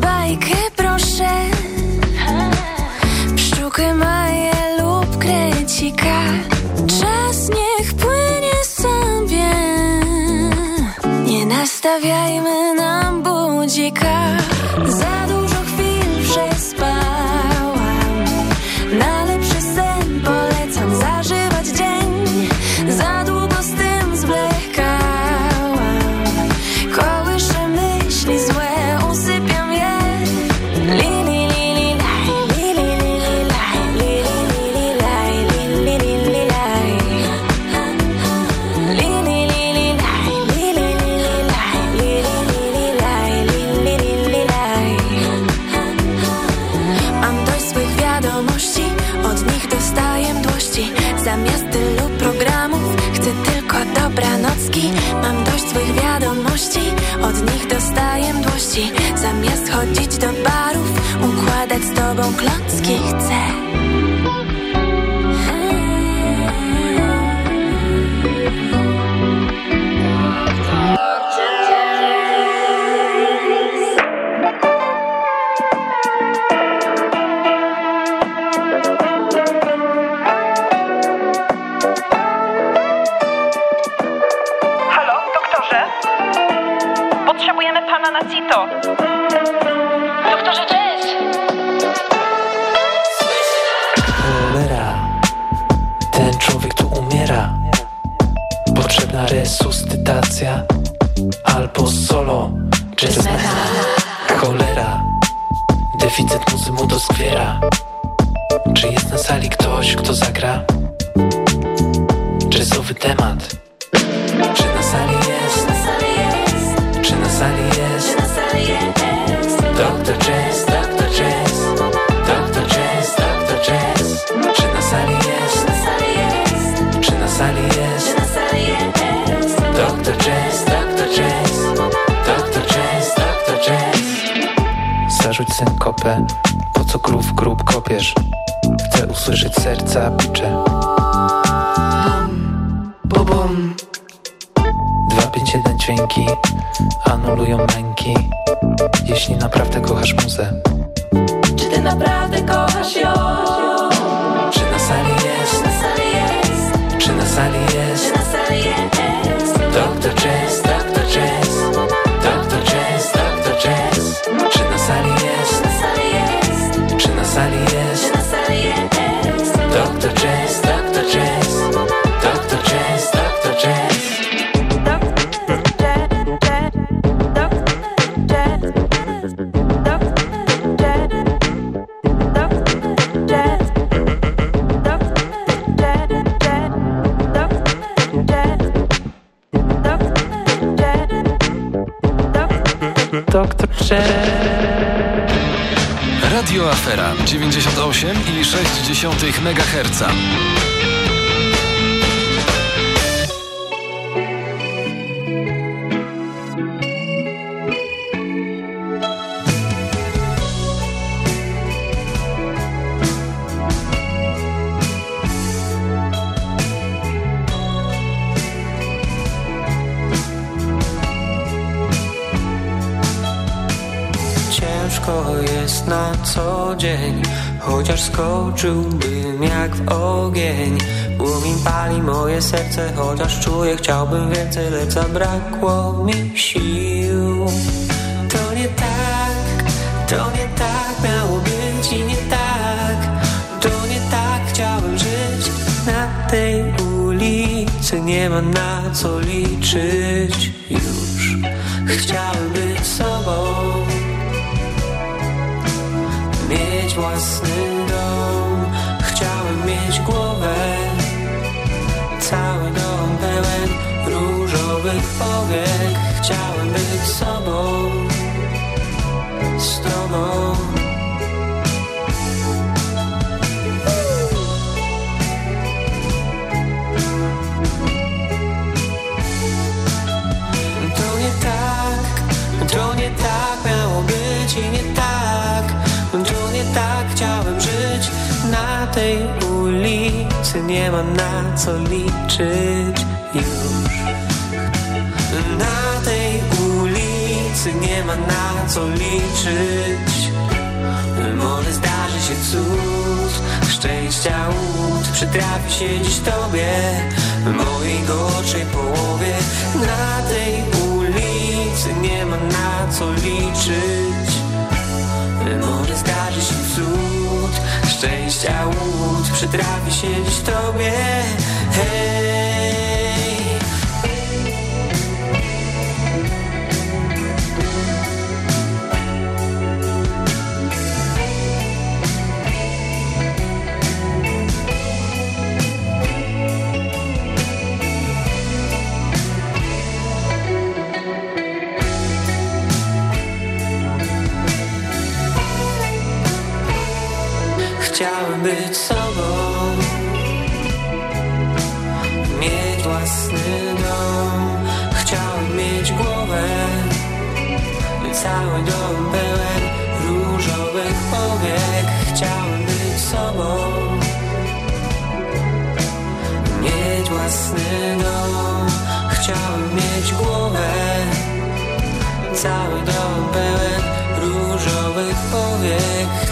bajkę proszę. Pszczółkę Maję lub krecika. Czas niech płynie sobie. Nie nastawiajmy nam budzika. Za tobą klocki chcę. przesuwy temat. Czy na sali jest? Czy na sali jest? Doktor Jazz, Doktor Jazz. Doktor Jazz, Doktor Jazz. Czy na sali jest? Czy na sali jest? Doktor Jazz, Doktor Jazz. Doktor Jazz, Doktor Jazz. Zarzuć synkopę Po co grób, grób kopiesz? Chcę usłyszeć serca bicze dźwięki anulują męki Jeśli naprawdę kochasz muzę Czy ty naprawdę kochasz ją? Czy na sali jest? Czy na sali jest? Czy na sali jest? zawsze. Radio Afera 98,6 MHz. Wszystko jest na co dzień Chociaż skoczyłbym jak w ogień. Płomień pali moje serce Chociaż czuję, chciałbym więcej Lecz zabrakło mi sił. To nie tak, to nie tak miało być I nie tak, to nie tak chciałbym żyć Na tej ulicy nie ma na co liczyć już. Chciałem być sobą własny dom. Chciałem mieć głowę Cały dom pełen różowych powiek Chciałem być sobą Nie ma na co liczyć już. Na tej ulicy nie ma na co liczyć. Może zdarzy się cud Szczęścia łód Przytrafi się dziś tobie. Mojej gorszej połowie Na tej ulicy nie ma na co liczyć. Może zdarzy się cud Szczęścia łód Przytrafi się dziś tobie. Hej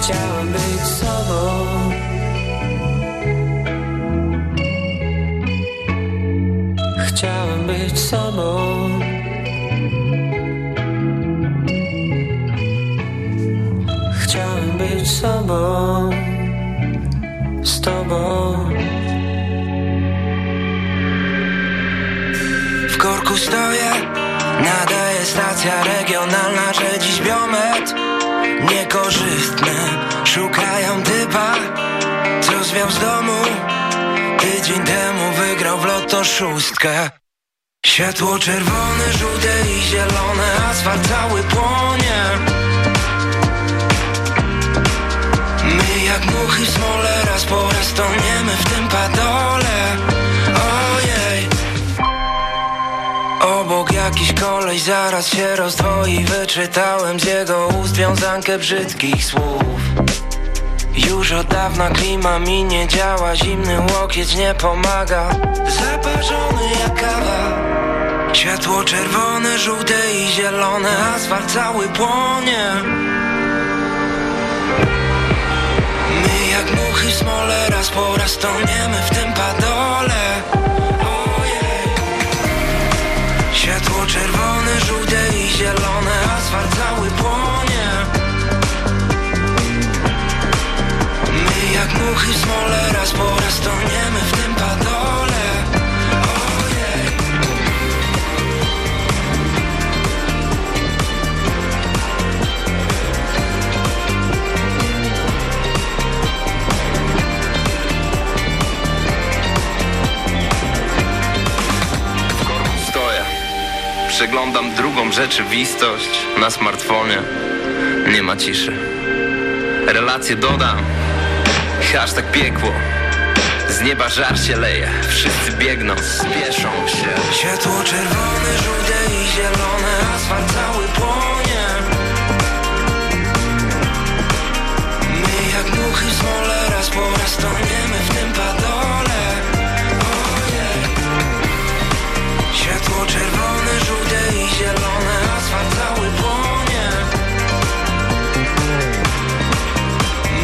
Chciałem być sobą. Chciałem być sobą. Chciałem być sobą. Z tobą. W korku stoję, nadaje stacja regionalna, Szukają typa, co zwiał z domu. Tydzień temu wygrał w loto szóstkę. Światło czerwone, żółte i zielone, asfalt cały płonie. My jak muchy w smole, raz po raz toniemy w tym padole. Ojej. Obok jakiś koleś zaraz się rozdwoi Wyczytałem z jego ust wiązankę brzydkich słów Już od dawna klima mi nie działa Zimny łokieć nie pomaga. Zaparzony jak kawa. Światło czerwone, żółte i zielone Asfalt cały płonie. My jak muchy smole Raz po raz toniemy w tym padole Przeglądam drugą rzeczywistość na smartfonie. Nie ma ciszy. Relacje dodam. Hashtag piekło. Z nieba żar się leje. Wszyscy biegną, spieszą się. Światło czerwone, żółte i zielone Asfalt cały płonie My jak muchy w smole Raz po raz toniemy w tym padole Ojej Światło czerwone, żółte zielone, asfalt cały płonie.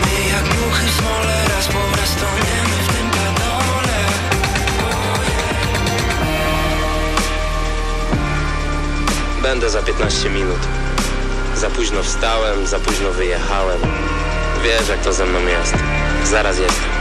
My jak muchy smole raz po raz toniemy w tym padole. Będę za 15 minut. Za późno wstałem, za późno wyjechałem. Wiesz jak to ze mną jest. Zaraz jestem.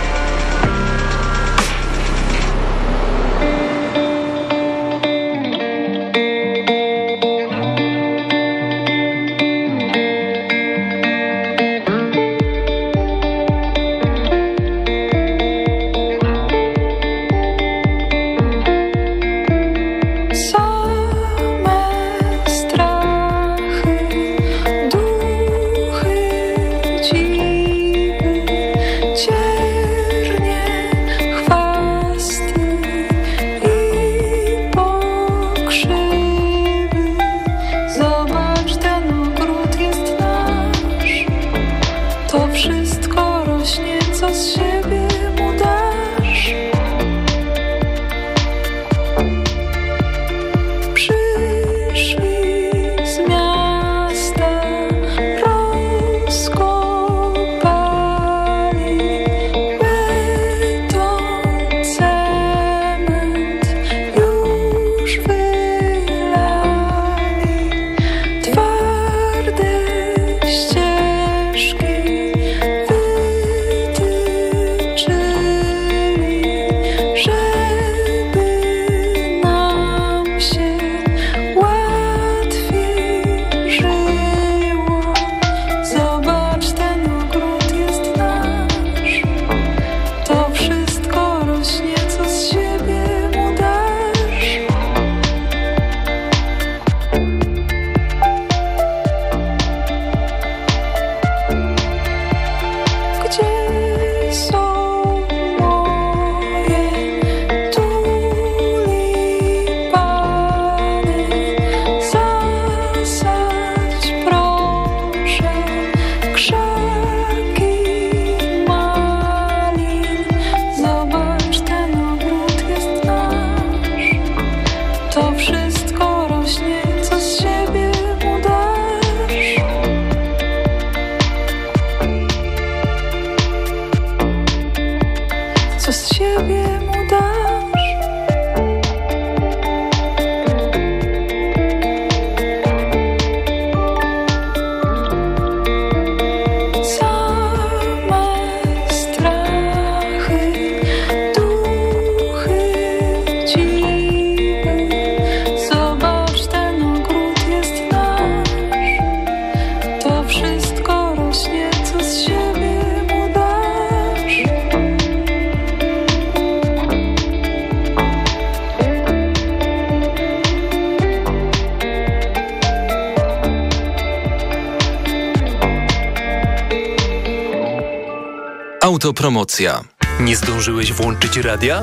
Autopromocja. Nie zdążyłeś włączyć radia?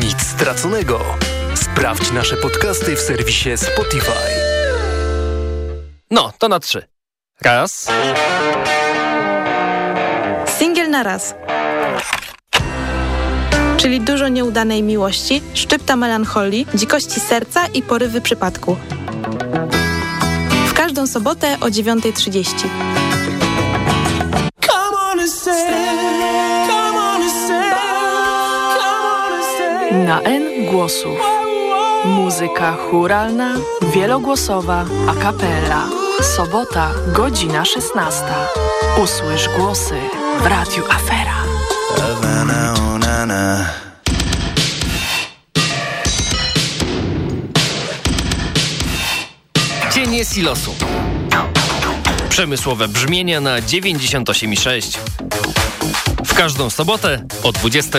Nic straconego. Sprawdź nasze podcasty w serwisie Spotify. No, to na trzy. Raz. Singiel na raz. Czyli dużo nieudanej miłości, szczypta melancholii, dzikości serca i porywy przypadku. W każdą sobotę o 9.30. Na N głosów. Muzyka churalna, wielogłosowa, a capella. Sobota, godzina 16. Usłysz głosy w Radiu Afera. Cienie silosu. Przemysłowe brzmienia na 98,6. W każdą sobotę o 20.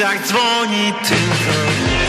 jak dzwoni tylko.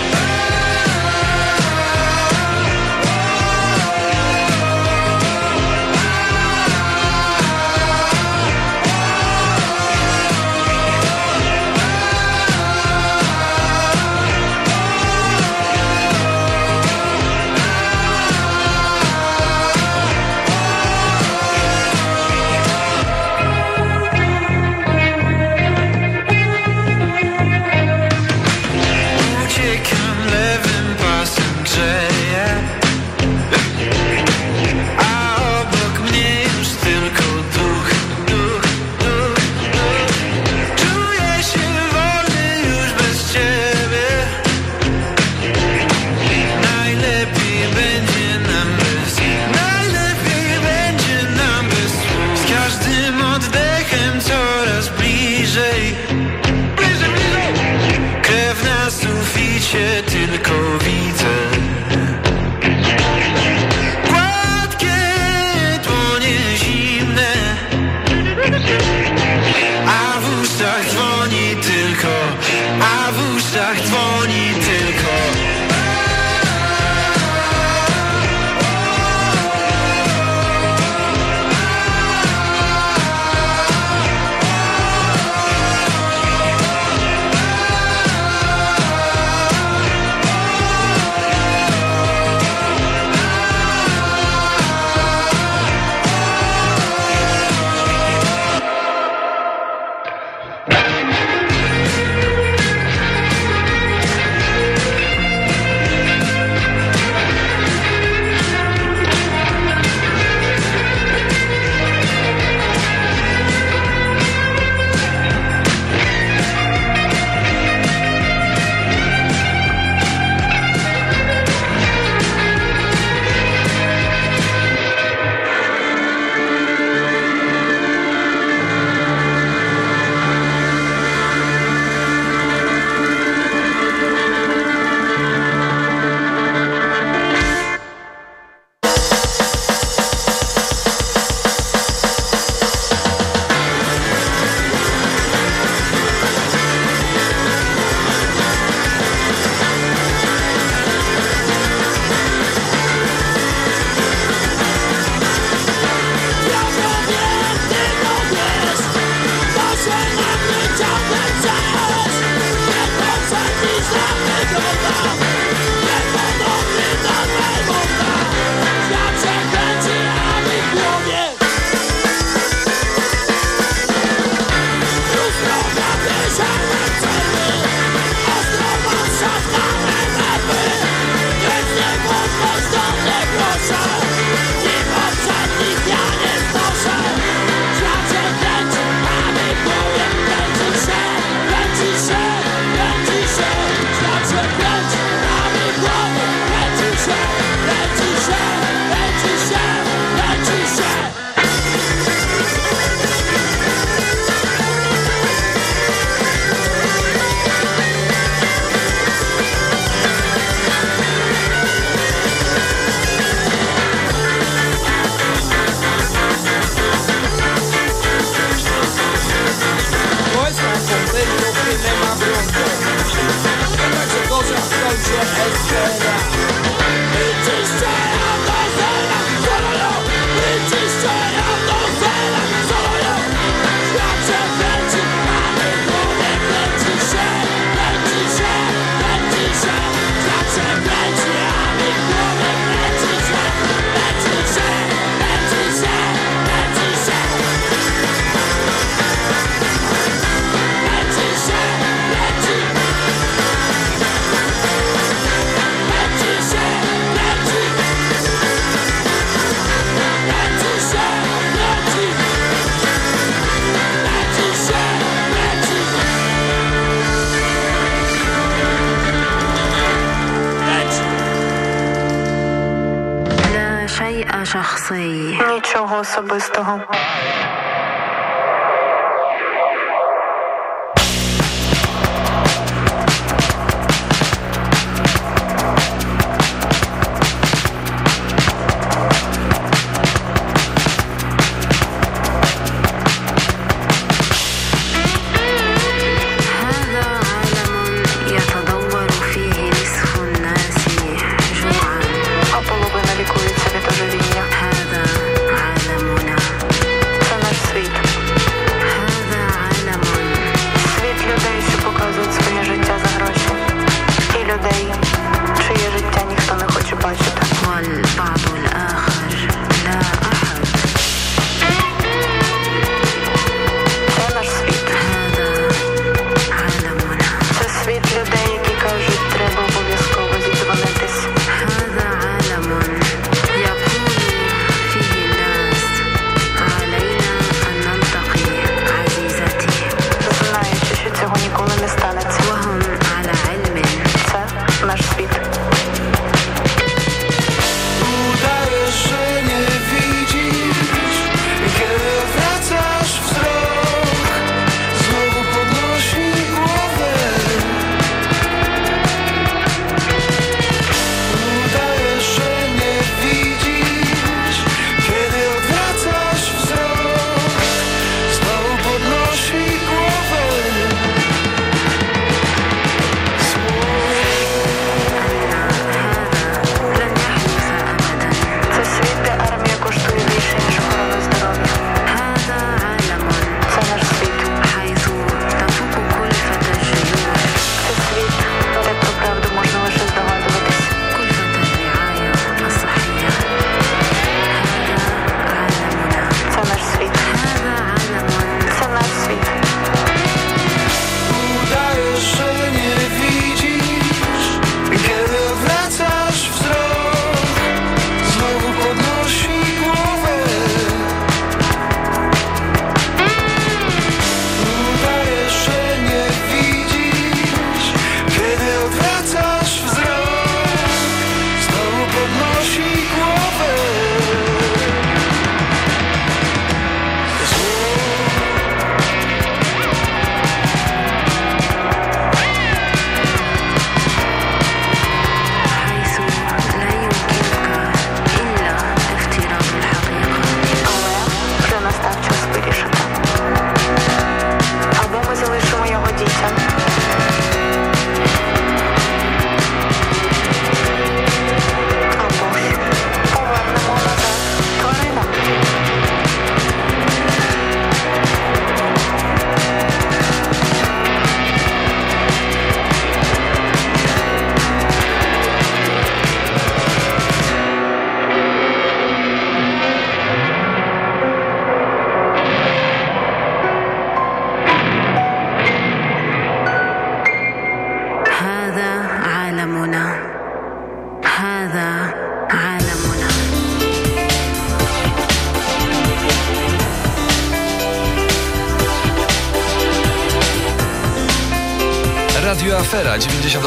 Особистого.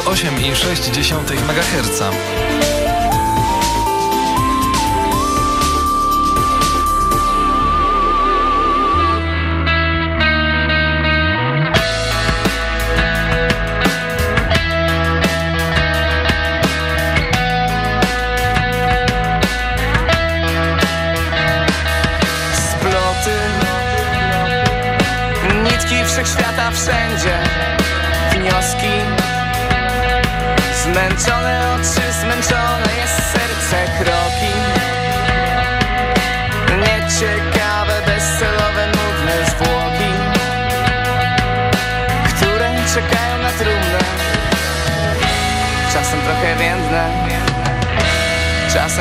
98,6 MHz.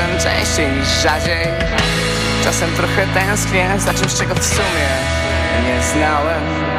Czasem częściej niż rzadziej. Czasem trochę tęsknię za czymś, czego w sumie nie znałem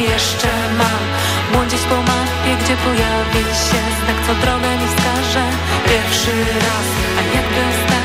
jeszcze mam Błądzić po mapie, gdzie pojawi się znak, co drogę mi wskaże. Pierwszy raz, a jakby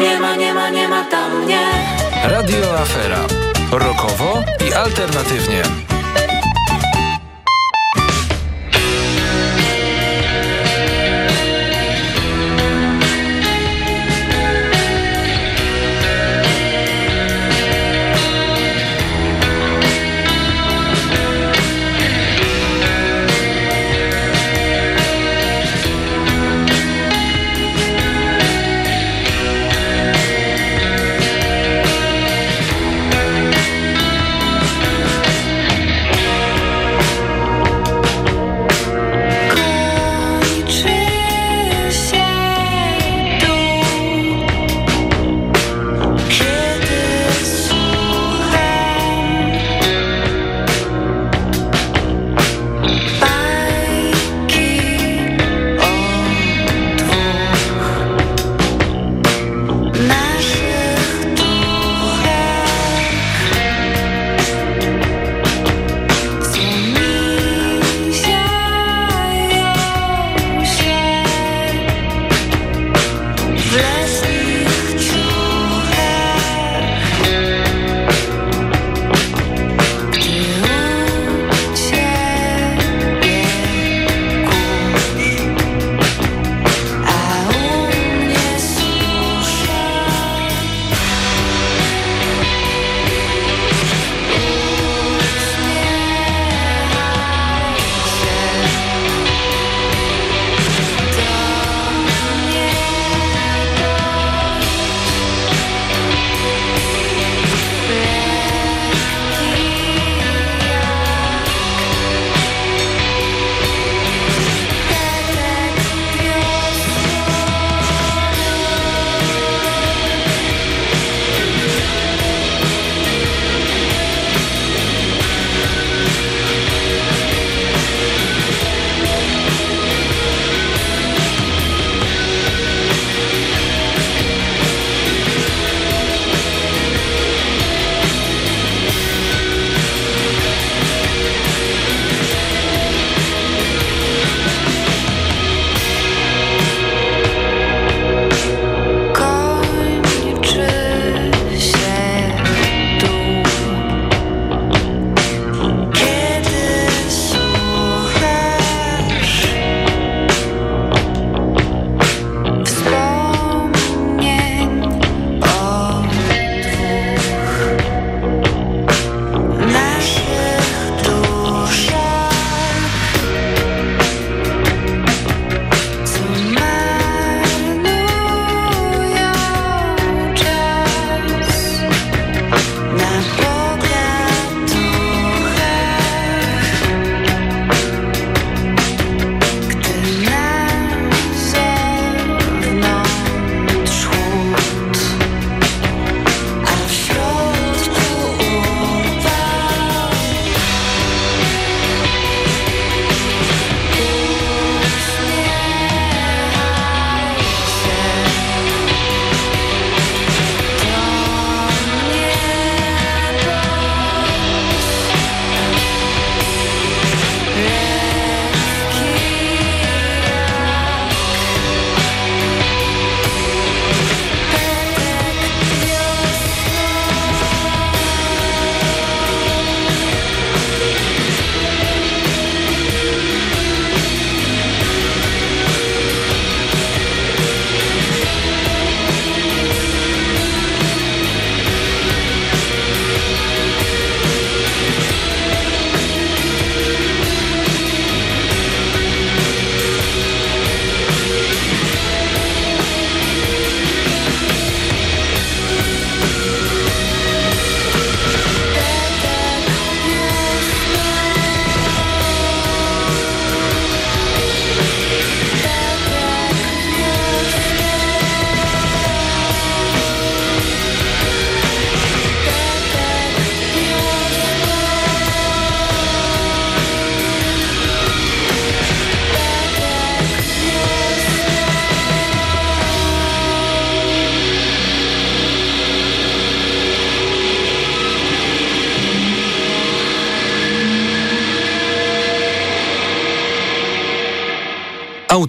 Nie ma, nie ma, nie ma tam mnie. Radio Afera. Rokowo i alternatywnie.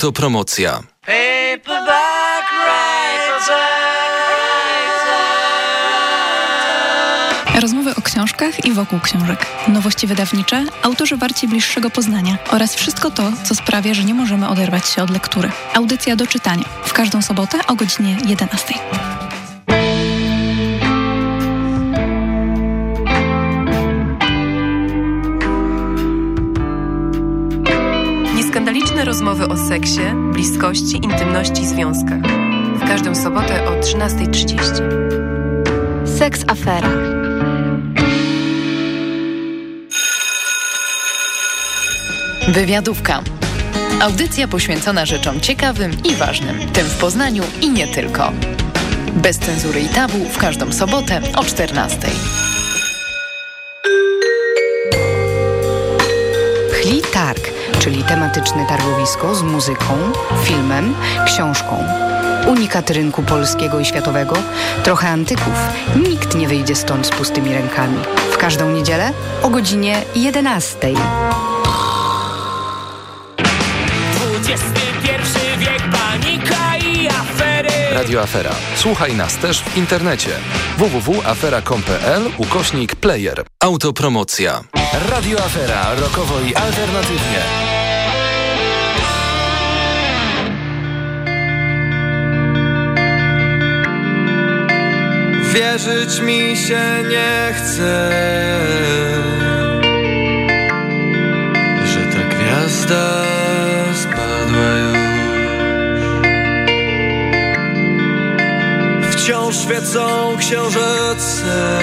Autopromocja. Rozmowy o książkach i wokół książek. Nowości wydawnicze, autorzy warci bliższego poznania oraz wszystko to, co sprawia, że nie możemy oderwać się od lektury. Audycja do czytania. W każdą sobotę o godzinie 11. seksie, bliskości, intymności i związkach. W każdą sobotę o 13.30. Seks Afera. Wywiadówka. Audycja poświęcona rzeczom ciekawym i ważnym, tym w Poznaniu i nie tylko. Bez cenzury i tabu w każdą sobotę o 14. czyli tematyczne targowisko z muzyką, filmem, książką. Unikat rynku polskiego i światowego, trochę antyków. Nikt nie wyjdzie stąd z pustymi rękami. W każdą niedzielę o godzinie 11. XXI wiek, panika i afery. Radio Afera. Słuchaj nas też w internecie. www.afera.com.pl ukośnik player. Autopromocja. Radio Afera. Rokowo i alternatywnie. Wierzyć mi się nie chce Że ta gwiazda spadła już. Wciąż świecą księżyce